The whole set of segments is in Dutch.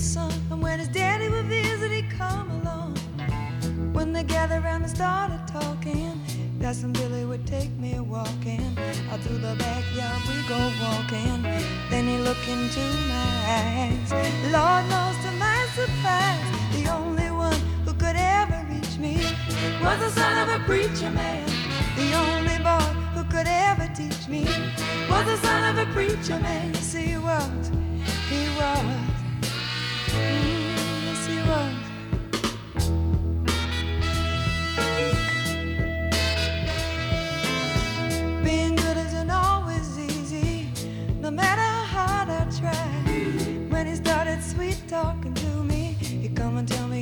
And when his daddy would visit, he'd come along. When they gathered around and started talking, Cousin Billy would take me walking. Out through the backyard we go walking. Then he looked into my eyes. Lord knows to my surprise, the only one who could ever reach me was the son of a preacher man. The only boy who could ever teach me was the son of a preacher man. He was. He was.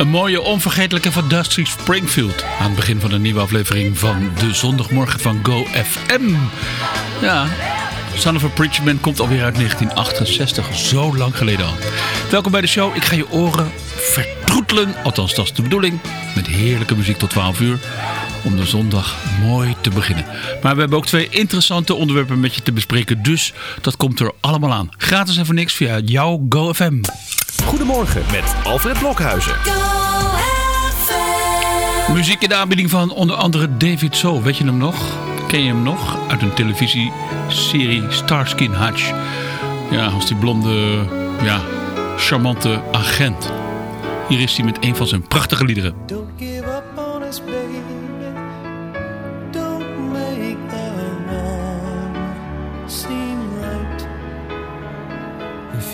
Een mooie onvergetelijke van Dusty Springfield. Aan het begin van een nieuwe aflevering van de zondagmorgen van Go FM. Ja, Son of a Preacher Man komt alweer uit 1968. Zo lang geleden al. Welkom bij de show. Ik ga je oren vertroetelen. Althans, dat is de bedoeling. Met heerlijke muziek tot 12 uur. Om de zondag mooi te beginnen. Maar we hebben ook twee interessante onderwerpen met je te bespreken. Dus dat komt er allemaal aan. Gratis en voor niks via jouw Go FM. Goedemorgen met Alfred Blokhuizen. Muziek in de aanbieding van onder andere David Soul. Weet je hem nog? Ken je hem nog? Uit een televisieserie Starskin Hutch. Ja, als die blonde, ja, charmante agent. Hier is hij met een van zijn prachtige liederen.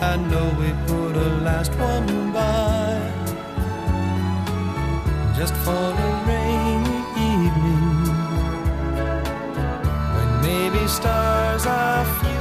I know we put a last one by just for a rainy evening when maybe stars are few.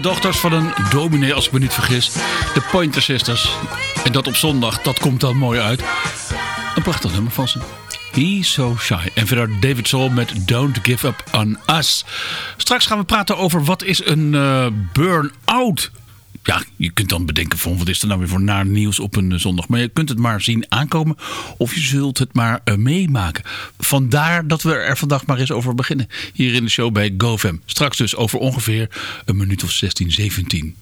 dochters van een dominee, als ik me niet vergis. De Pointer Sisters. En dat op zondag, dat komt dan mooi uit. Een prachtig nummer van ze. He's so shy. En verder David Soul met Don't Give Up On Us. Straks gaan we praten over wat is een uh, burn-out ja, je kunt dan bedenken van wat is er nou weer voor naar nieuws op een eh, zondag. Maar je kunt het maar zien aankomen of je zult het maar eh, meemaken. Vandaar dat we er vandaag maar eens over beginnen. Hier in de show bij GoFam. Straks dus over ongeveer een minuut of 16, 17.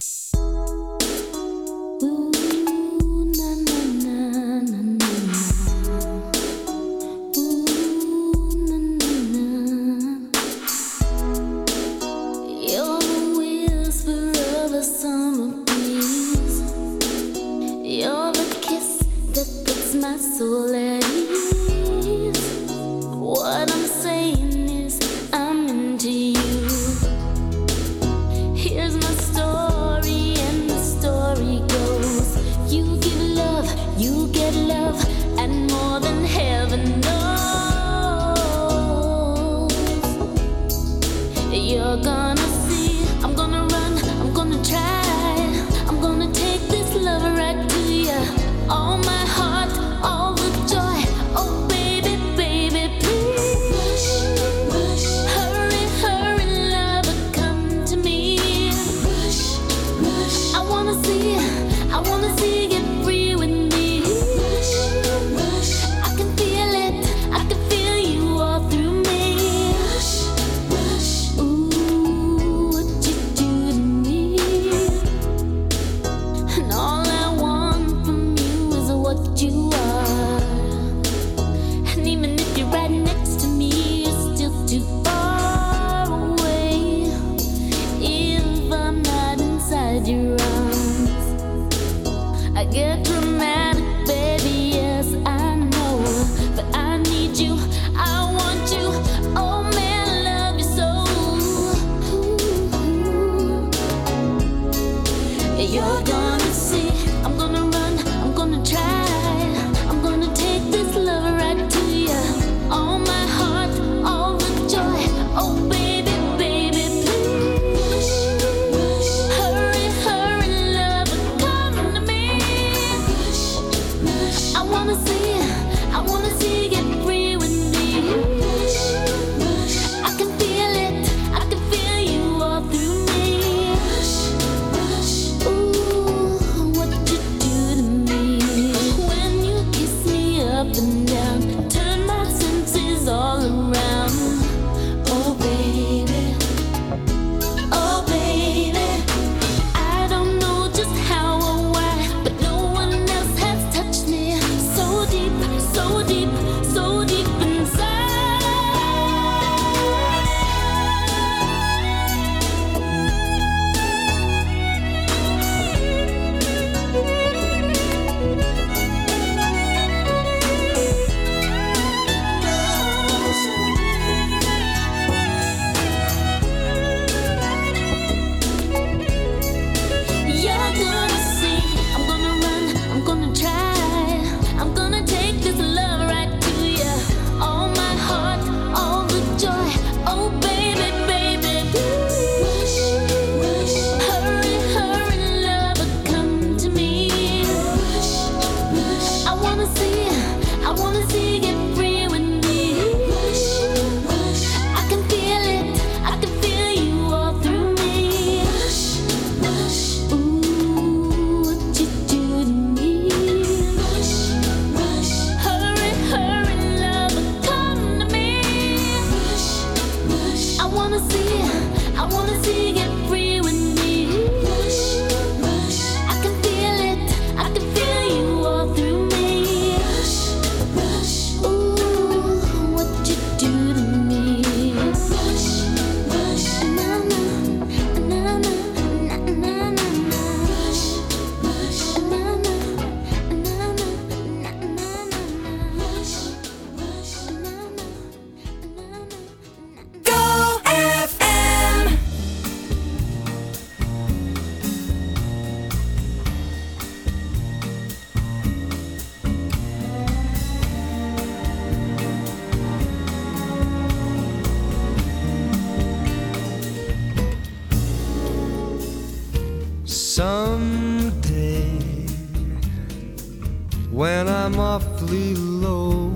when I'm awfully low,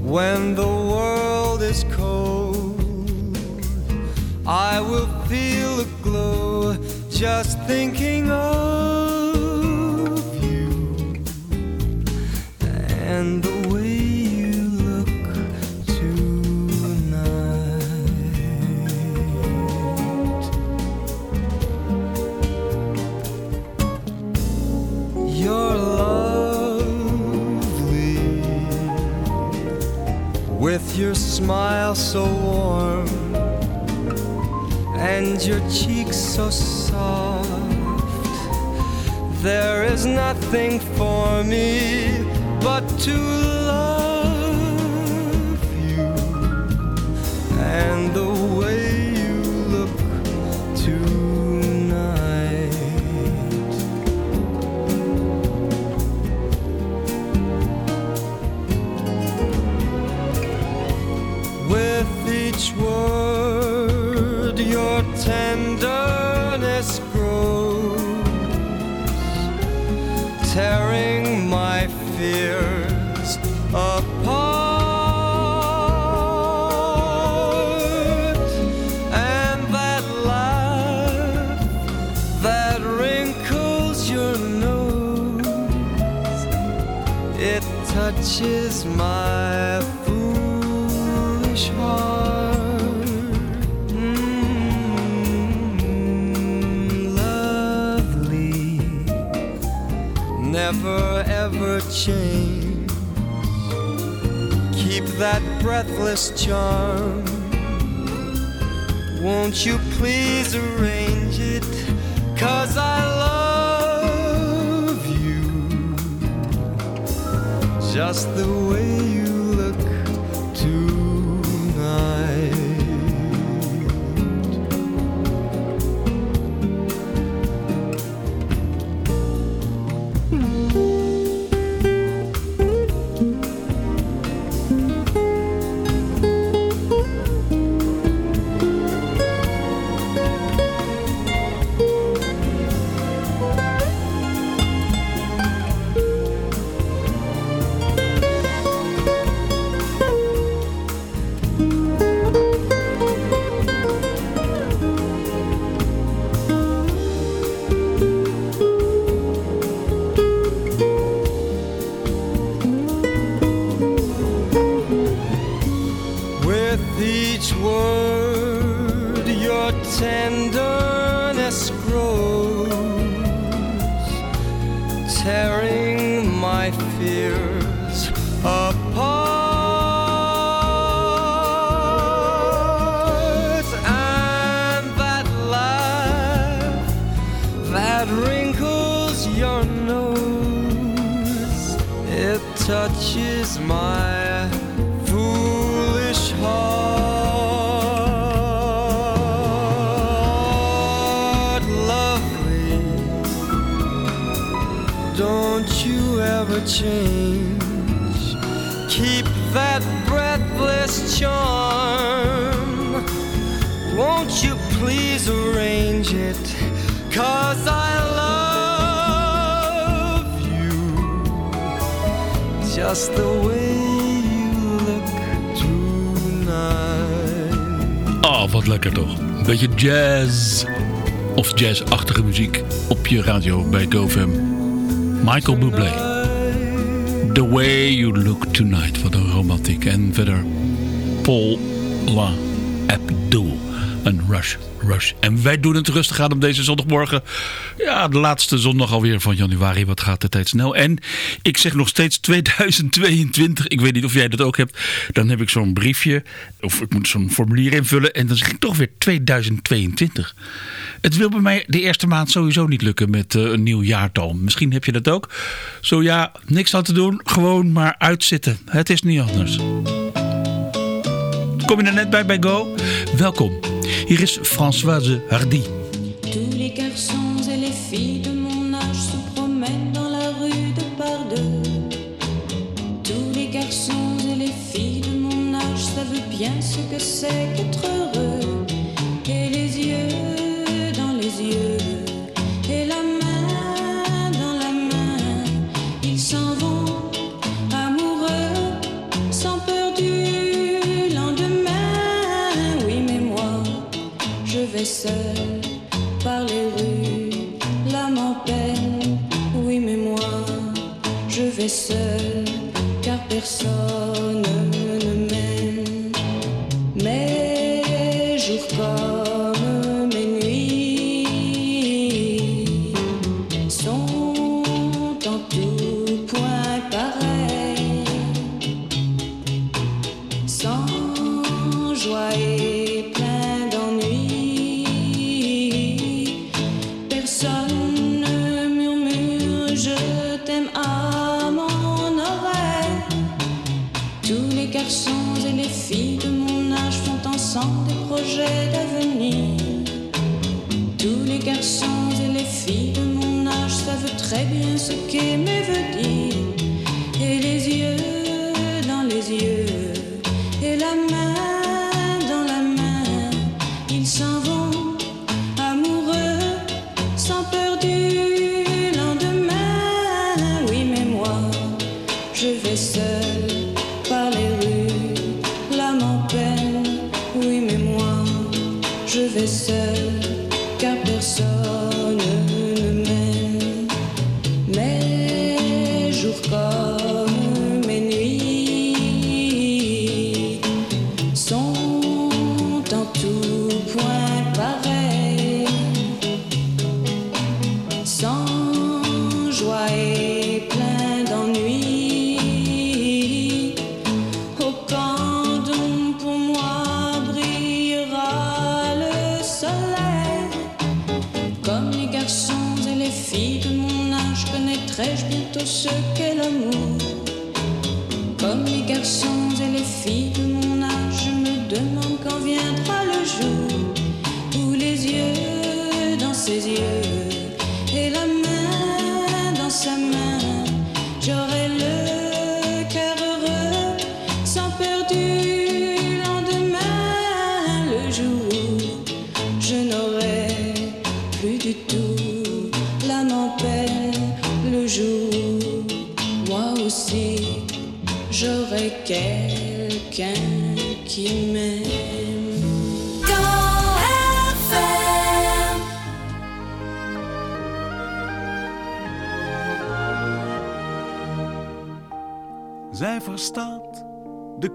when the world is cold, I will feel a glow just thinking of you. And the your smile so warm and your cheeks so soft. There is nothing for me but to love you and the way. Word your tenderness never ever change. Keep that breathless charm. Won't you please arrange it? Cause I love you just the way you please arrange it? Cause I love you just the way you look tonight. Oh, wat lekker toch. Een beetje jazz. Of jazzachtige muziek op je radio bij GoFam. Michael Bublé. The Way You Look Tonight. Wat een romantiek. En verder Paul La Abdul. Een Rush, Rush. En wij doen het rustig aan op deze zondagmorgen. Ja, de laatste zondag alweer van januari. Wat gaat de tijd snel. En ik zeg nog steeds 2022. Ik weet niet of jij dat ook hebt. Dan heb ik zo'n briefje. Of ik moet zo'n formulier invullen. En dan zeg ik toch weer 2022. Het wil bij mij de eerste maand sowieso niet lukken met eh, een nieuw jaartal. Misschien heb je dat ook. Zo ja, niks aan te doen. Gewoon maar uitzitten. Het is niet anders. Kom je er net bij bij Go? Welkom. Hier is Françoise Hardy. Tous les garçons et les filles de mon âge se promènent dans la rue de par. Tous les garçons et les filles de mon âge savent bien ce que c'est qu'être heureux. Seul par les rues, l'âme en peine. Oui, mais moi, je vais seul, car personne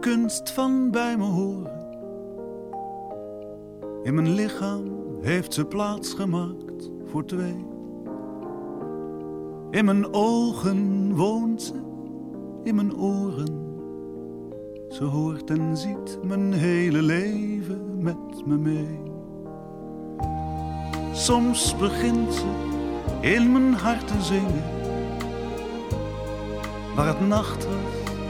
kunst van bij me horen. In mijn lichaam heeft ze plaats gemaakt voor twee. In mijn ogen woont ze, in mijn oren. Ze hoort en ziet mijn hele leven met me mee. Soms begint ze in mijn hart te zingen. Waar het nacht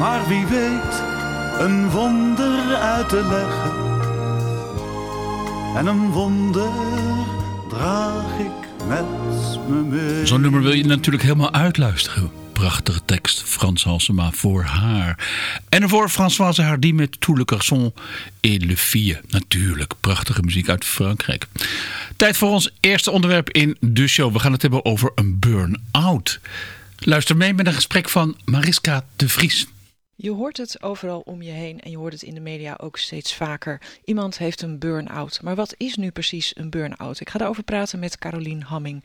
Maar wie weet een wonder uit te leggen. En een wonder draag ik met me mee. Zo'n nummer wil je natuurlijk helemaal uitluisteren. Prachtige tekst, Frans Halsema voor haar. En voor Françoise Hardy met Tout le garçon et le fille. Natuurlijk, prachtige muziek uit Frankrijk. Tijd voor ons eerste onderwerp in de show. We gaan het hebben over een burn-out. Luister mee met een gesprek van Mariska de Vries. Je hoort het overal om je heen en je hoort het in de media ook steeds vaker. Iemand heeft een burn-out. Maar wat is nu precies een burn-out? Ik ga daarover praten met Carolien Hamming.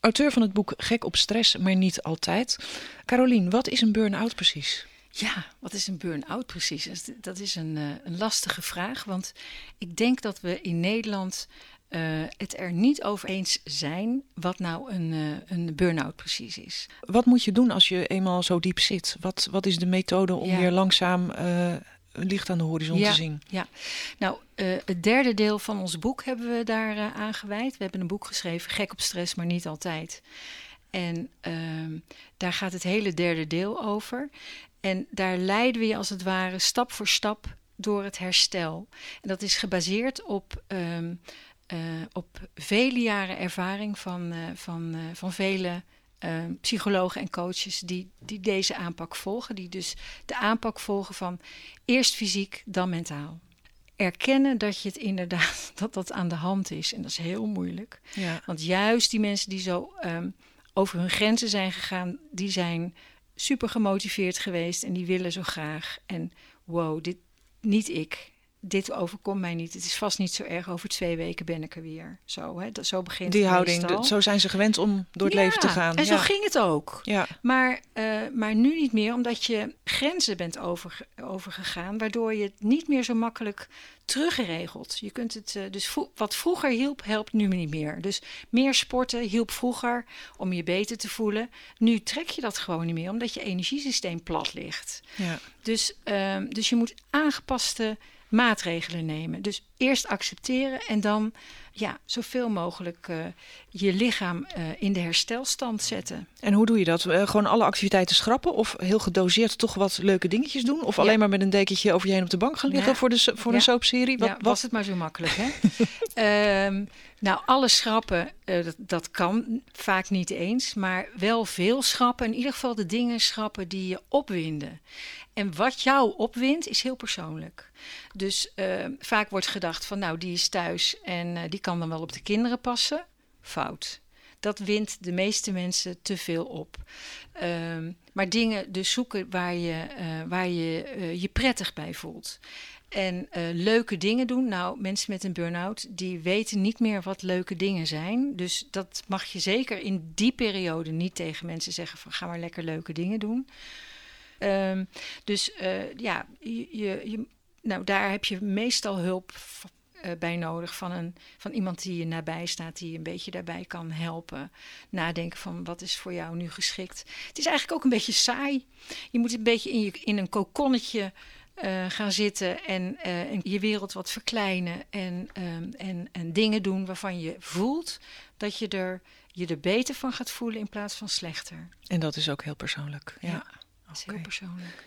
Auteur van het boek Gek op stress, maar niet altijd. Carolien, wat is een burn-out precies? Ja, wat is een burn-out precies? Dat is- Dat is een, eh, een lastige vraag, want ik denk dat we in Nederland eh, het er niet over eens zijn wat nou een, eh, een burn-out precies is. Wat moet je doen als je eenmaal zo diep zit? Wat, wat is de methode om Ja. weer langzaam eh, licht aan de horizon ja, te zien? Ja, nou, het derde deel van ons boek hebben we daar aan gewijd. We hebben een boek geschreven, Gek op stress, maar niet altijd. En ehm, daar gaat het hele derde deel over. En daar leiden we je als het ware stap voor stap door het herstel. En dat is gebaseerd op, ehm, eh, op vele jaren ervaring van, eh, van, eh, van vele psychologen en coaches die, die deze aanpak volgen. Die dus de aanpak volgen van eerst fysiek, dan mentaal. Erkennen dat je het inderdaad dat dat aan de hand is. En dat is heel moeilijk. Ja. Want juist die mensen die zo ehm, over hun grenzen zijn gegaan, die zijn super gemotiveerd geweest en die willen zo graag. En wow, dit niet ik. Dit overkomt mij niet. Het is vast niet zo erg. Over twee weken ben ik er weer. Zo, hè? Dat, zo begint Die houding, de- zo zijn ze gewend om door het Ja, leven te gaan. En zo ja. ging het ook. Ja. Maar, eh, maar nu niet meer, omdat je grenzen bent overge- overgegaan, waardoor je het niet meer zo makkelijk teruggeregeld. Je kunt het, eh, dus vro- wat vroeger hielp, helpt nu niet meer. Dus meer sporten hielp vroeger om je beter te voelen. Nu trek je dat gewoon niet meer, omdat je energiesysteem plat ligt. Ja. Dus, ehm, dus je moet aangepaste maatregelen nemen. Dus eerst accepteren en dan ja, zoveel mogelijk eh, je lichaam eh, in de herstelstand zetten. En hoe doe je dat? Eh, gewoon alle activiteiten schrappen? Of heel gedoseerd toch wat leuke dingetjes doen? Of Ja. alleen maar met een dekentje over je heen op de bank gaan liggen Ja. voor, de, voor Ja. een soapserie? Wat, was het maar zo makkelijk, hè? Ehm, nou, alles schrappen, dat, dat kan vaak niet eens. Maar wel veel schrappen. In ieder geval de dingen schrappen die je opwinden. En wat jou opwindt, is heel persoonlijk. Dus vaak wordt gedacht van, nou, die is thuis en die kan dan wel op de kinderen passen. Fout. Dat wint de meeste mensen te veel op. Ehm, maar dingen dus zoeken waar je eh, waar je, eh, je prettig bij voelt. En eh, leuke dingen doen. Nou, mensen met een burn-out, die weten niet meer wat leuke dingen zijn. Dus dat mag je zeker in die periode niet tegen mensen zeggen van ga maar lekker leuke dingen doen. Ehm, dus ja, je, je- nou, daar heb je meestal hulp eh, bij nodig van, een, van iemand die je nabij staat, die je een beetje daarbij kan helpen. Nadenken van wat is voor jou nu geschikt. Het is eigenlijk ook een beetje saai. Je moet een beetje in, je, in een kokonnetje eh, gaan zitten en, eh, en je wereld wat verkleinen en, ehm, en, en dingen doen waarvan je voelt dat je er, je er beter van gaat voelen in plaats van slechter. En dat is ook heel persoonlijk. Ja. Ja, Dat is heel persoonlijk.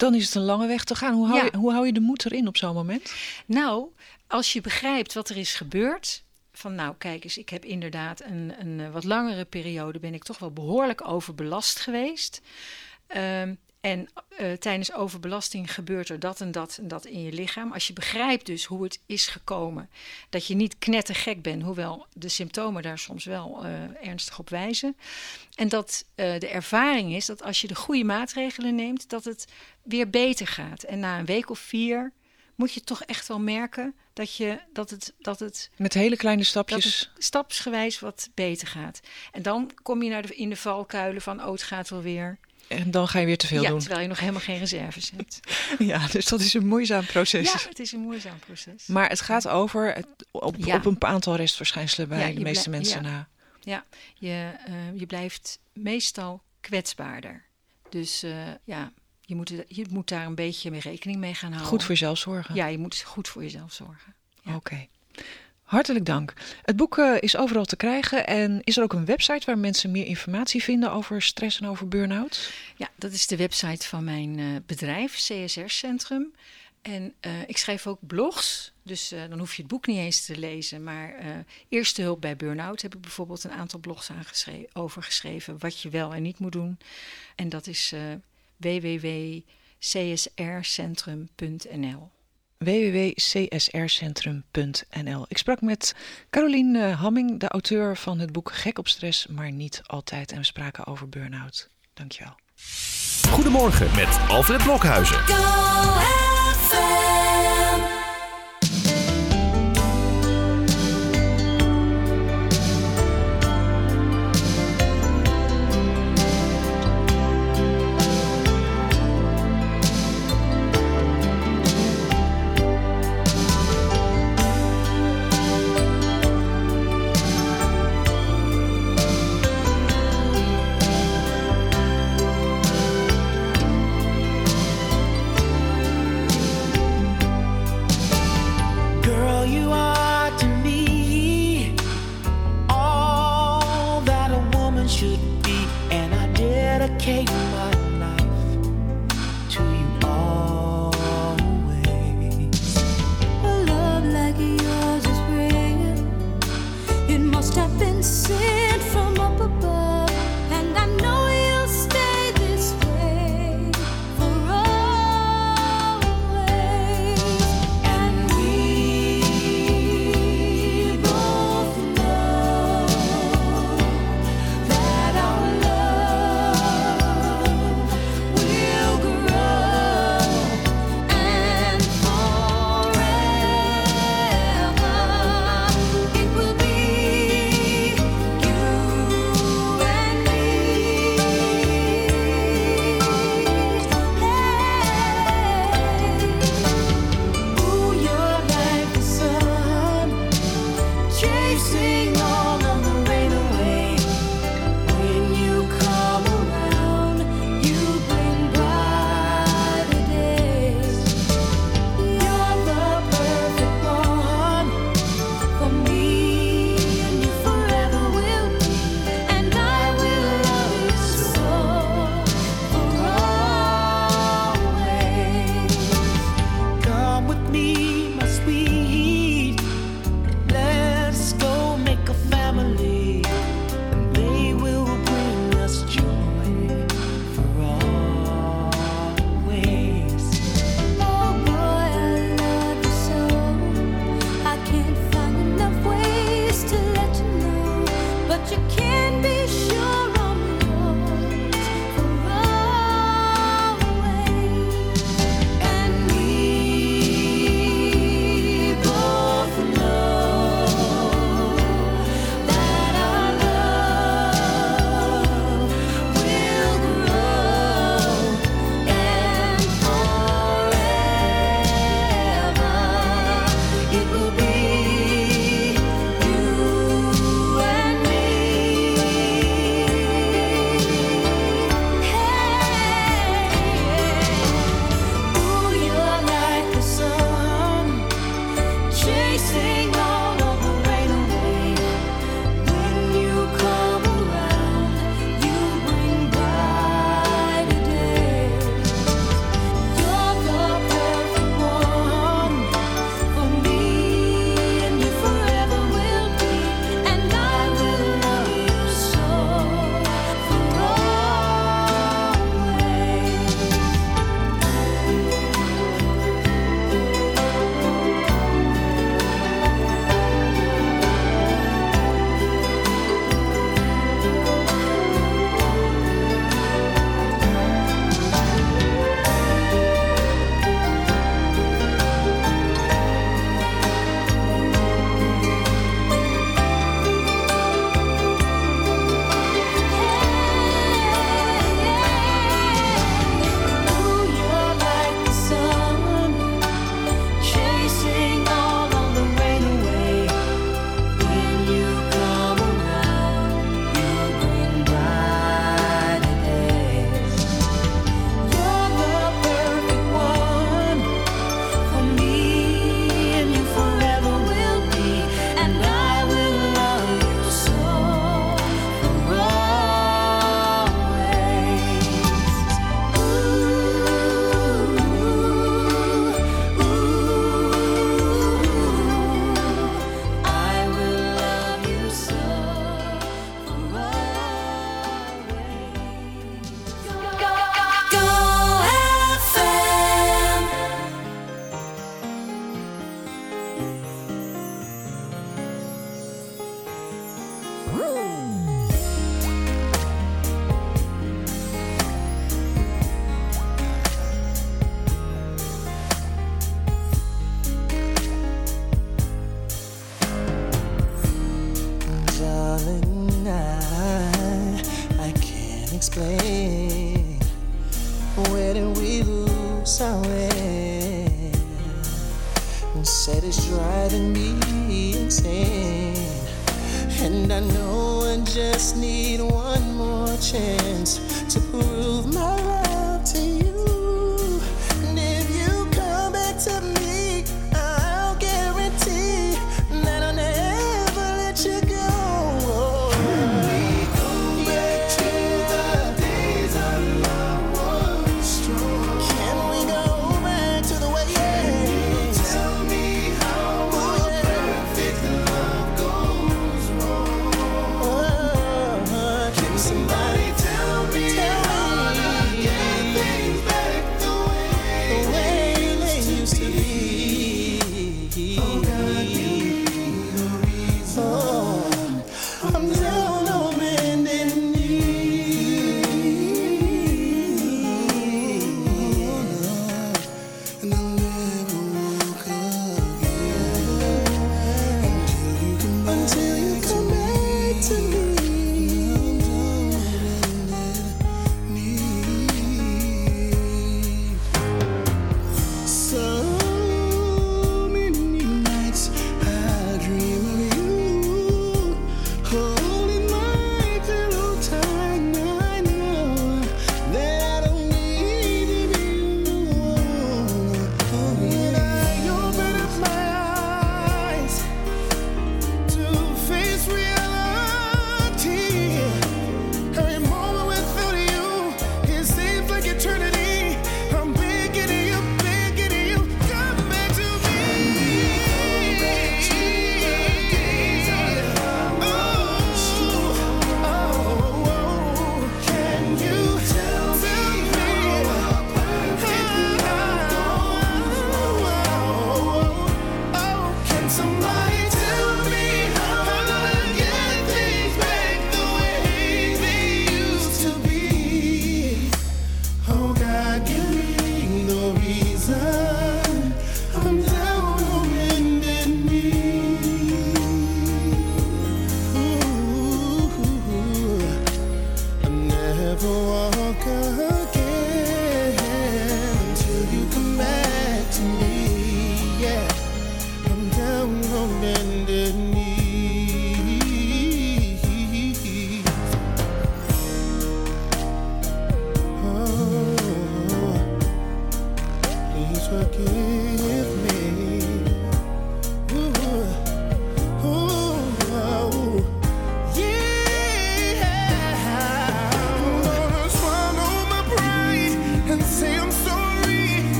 Dan is het een lange weg te gaan. Hoe hou, Ja. je, hoe hou je de moed erin op zo'n moment? Nou, als je begrijpt wat er is gebeurd. Van nou, kijk eens, ik heb inderdaad een, een eh, wat langere periode ben ik toch wel behoorlijk overbelast geweest. Ehm, en eh, tijdens overbelasting gebeurt er dat en dat en dat in je lichaam. Als je begrijpt dus hoe het is gekomen, dat je niet knettergek bent, hoewel de symptomen daar soms wel eh, ernstig op wijzen. En dat eh, de ervaring is dat als je de goede maatregelen neemt, dat het weer beter gaat. En na een week of vier moet je toch echt wel merken dat, je, dat, het, dat, het, Met hele kleine stapjes. stapsgewijs wat beter gaat. En dan kom je naar de, in de valkuilen van, oh, het gaat wel weer. En dan ga je weer te veel ja, doen. terwijl je nog helemaal geen reserves hebt. Ja, dus dat is een moeizaam proces. ja, het is een moeizaam proces. Maar het gaat over het, op, Ja. op een aantal restverschijnselen bij Ja, de meeste mensen na. Ja, je, eh, je blijft meestal kwetsbaarder. Dus eh, ja, je moet, je moet daar een beetje mee rekening mee gaan houden. Goed voor jezelf zorgen. Ja, je moet goed voor jezelf zorgen. Oké. Hartelijk dank. Het boek eh, is overal te krijgen. En is er ook een website waar mensen meer informatie vinden over stress en over burn-out? Ja, dat is de website van mijn eh, bedrijf, CSR Centrum. En eh, ik schrijf ook blogs, dus dan hoef je het boek niet eens te lezen. Maar eerste hulp bij burn-out heb ik bijvoorbeeld een aantal blogs over geschreven. Wat je wel en niet moet doen. En dat is www.csrcentrum.nl. www.csrcentrum.nl. Ik sprak met Carolien eh, Hamming, de auteur van het boek Gek op stress, maar niet altijd. En we spraken over burn-out. Dankjewel. Goedemorgen met Alfred Blokhuizen.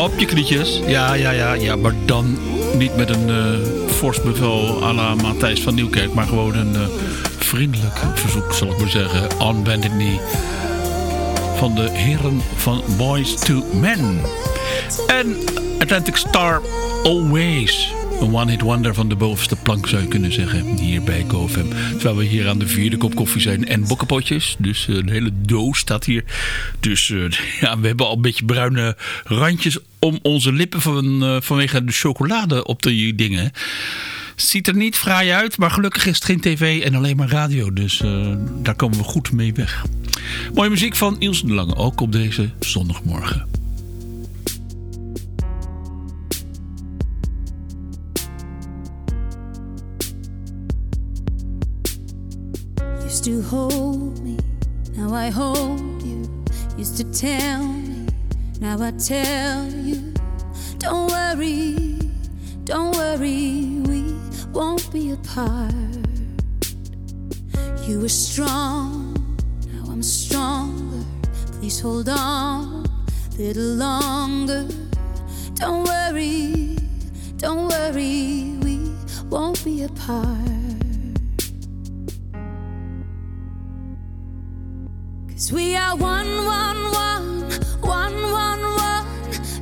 op je knietjes. Ja, ja, ja, ja. Maar dan niet met een eh, uh, forsbevel à la Matthijs van Nieuwkerk. Maar gewoon een eh, vriendelijk verzoek, zal ik maar zeggen. On Bended Van de heren van Boys to Men. En Atlantic Star Always. Een one-hit wonder van de bovenste plank zou je kunnen zeggen. Hier bij GoFam. Terwijl we hier aan de vierde kop koffie zijn en bokkenpotjes. Dus eh, een hele doos staat hier. Dus eh, ja, we hebben al een beetje bruine randjes om onze lippen van, eh, vanwege de chocolade op die dingen. Ziet er niet fraai uit, maar gelukkig is het geen tv en alleen maar radio. Dus daar komen we goed mee weg. Mooie muziek van Ilse de Lange, ook op deze zondagmorgen. Used to hold me, now I hold you. Used to tell me, now I tell you. Don't worry, don't worry, we won't be apart. You were strong, now I'm stronger. Please hold on a little longer. Don't worry, don't worry, we won't be apart. Cause we are one, one, one, one, one, one,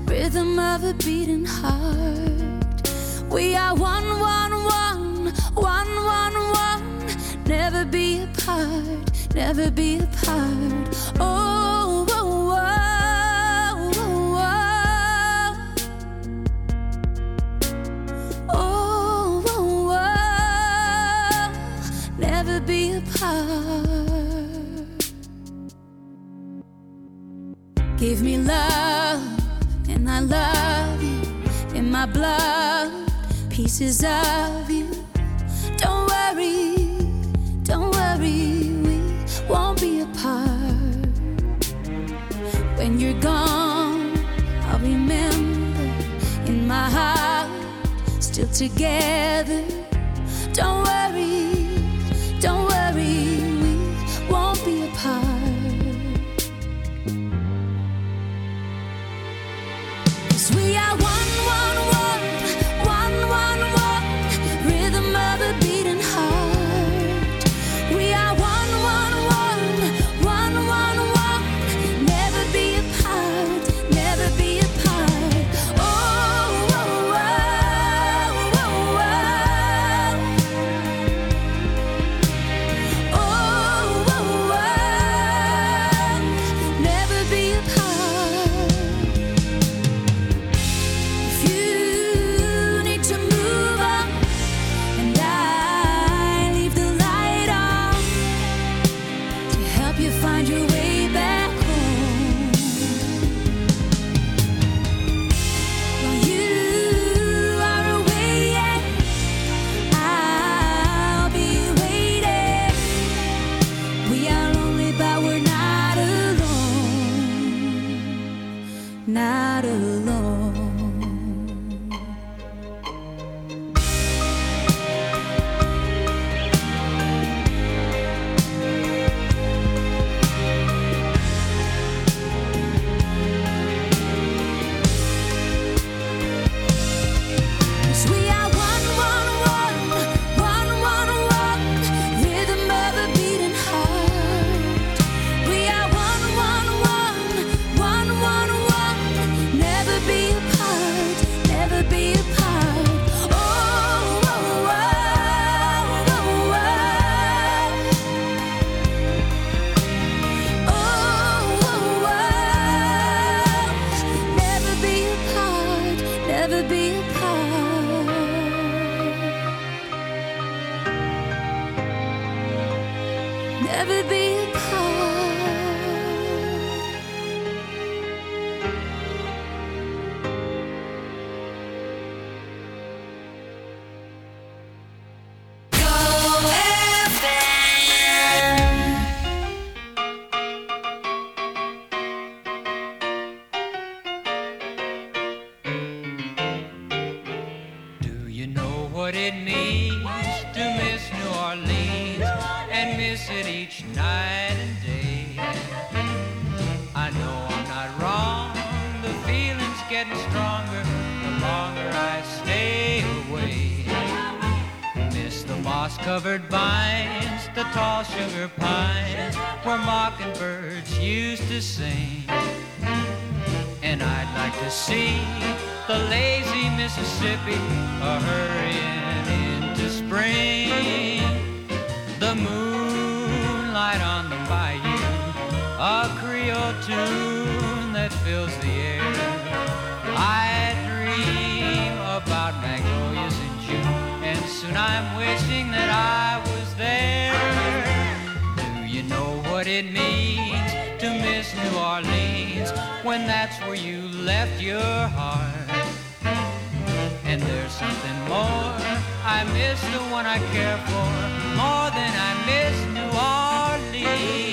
rhythm of a beating heart. We are one, one, one, one, one, one, never be apart, never be apart. Oh, Give me love, and I love you in my blood, pieces of you. Don't worry, don't worry, we won't be apart. When you're gone, I'll remember in my heart, still together. Don't worry, We are lonely, but we're not alone. Not And I'd like to see the lazy Mississippi a hurrying into spring. The moonlight on the bayou, a Creole tune that fills the air. I dream about magnolias in June, and soon I'm wishing that I was there. Do you know what it means New Orleans when that's where you left your heart? And there's something more. I miss the one I care for more than I miss New Orleans.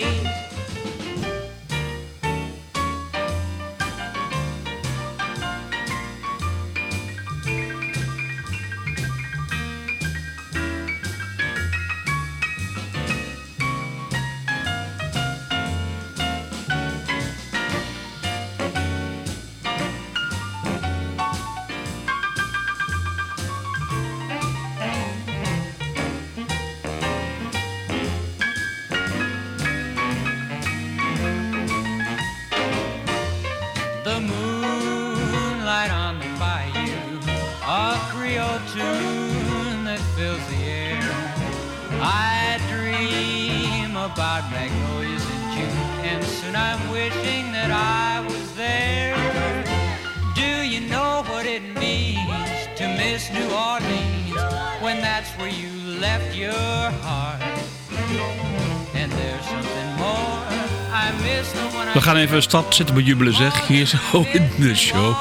Gaan even stad zitten bejubelen zeg. Hier zo in de show.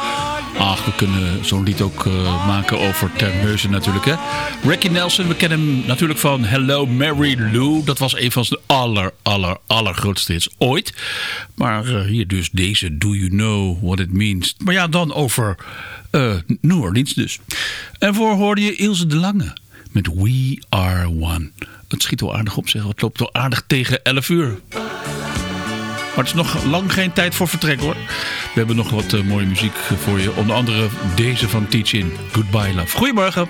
Ach, we kunnen zo'n lied ook eh, maken over Terneuzen natuurlijk hè. Ricky Nelson, we kennen hem natuurlijk van Hello Mary Lou. Dat was een van zijn aller, aller, allergrootste hits ooit. Maar eh, hier dus deze Do You Know What It Means. Maar ja, dan over eh, New Orleans dus. En voor hoorde je Ilse de Lange met We Are One. Het schiet wel aardig op zeg. Het loopt wel aardig tegen 11 uur. Maar het is nog lang geen tijd voor vertrek hoor. We hebben nog wat eh, mooie muziek voor je. Onder andere deze van Teach-In. Goodbye Love. Goedemorgen.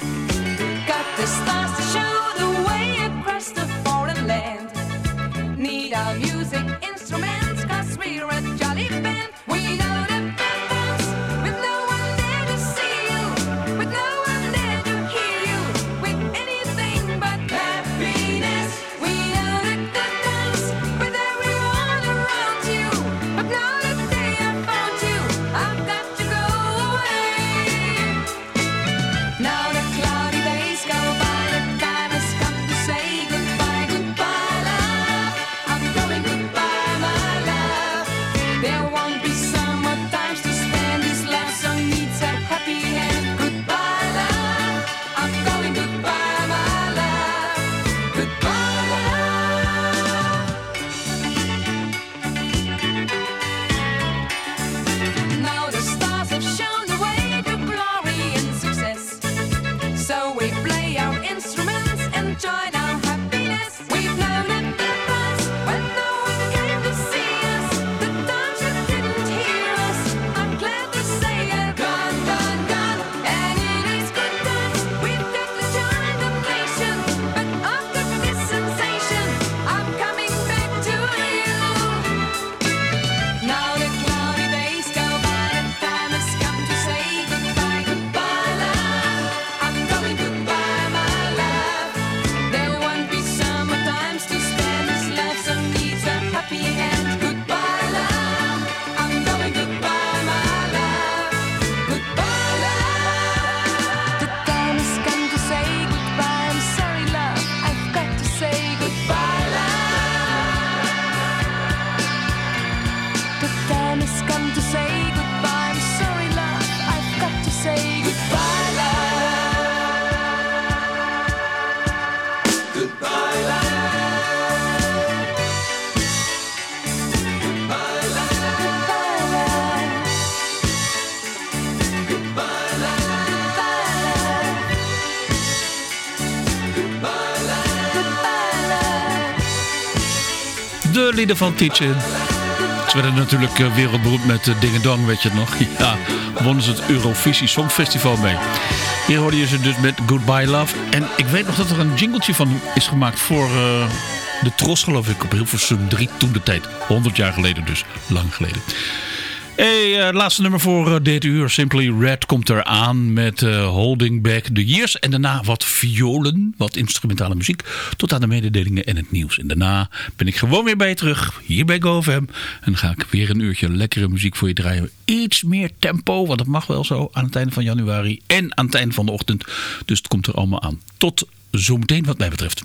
Van Teach-In. Ze werden natuurlijk eh, wereldberoemd met uh, Dingedong, weet je nog? Ja, wonnen ze het Eurovisie Songfestival mee. Hier hoorde je ze dus met Goodbye Love. En ik weet nog dat er een jingletje van is gemaakt voor eh, de Tros, geloof ik, op Hilversum 3 toen de tijd. 100 jaar geleden dus, lang geleden. Hey, eh, laatste nummer voor eh, dit uur. Simply Red komt eraan met eh, Holding Back the Years. En daarna wat violen, wat instrumentale muziek. Tot aan de mededelingen en het nieuws. En daarna ben ik gewoon weer bij je terug. Hier bij GoFM. En ga ik weer een uurtje lekkere muziek voor je draaien. Iets meer tempo, want dat mag wel zo aan het einde van januari. En aan het einde van de ochtend. Dus het komt er allemaal aan. Tot zometeen wat mij betreft.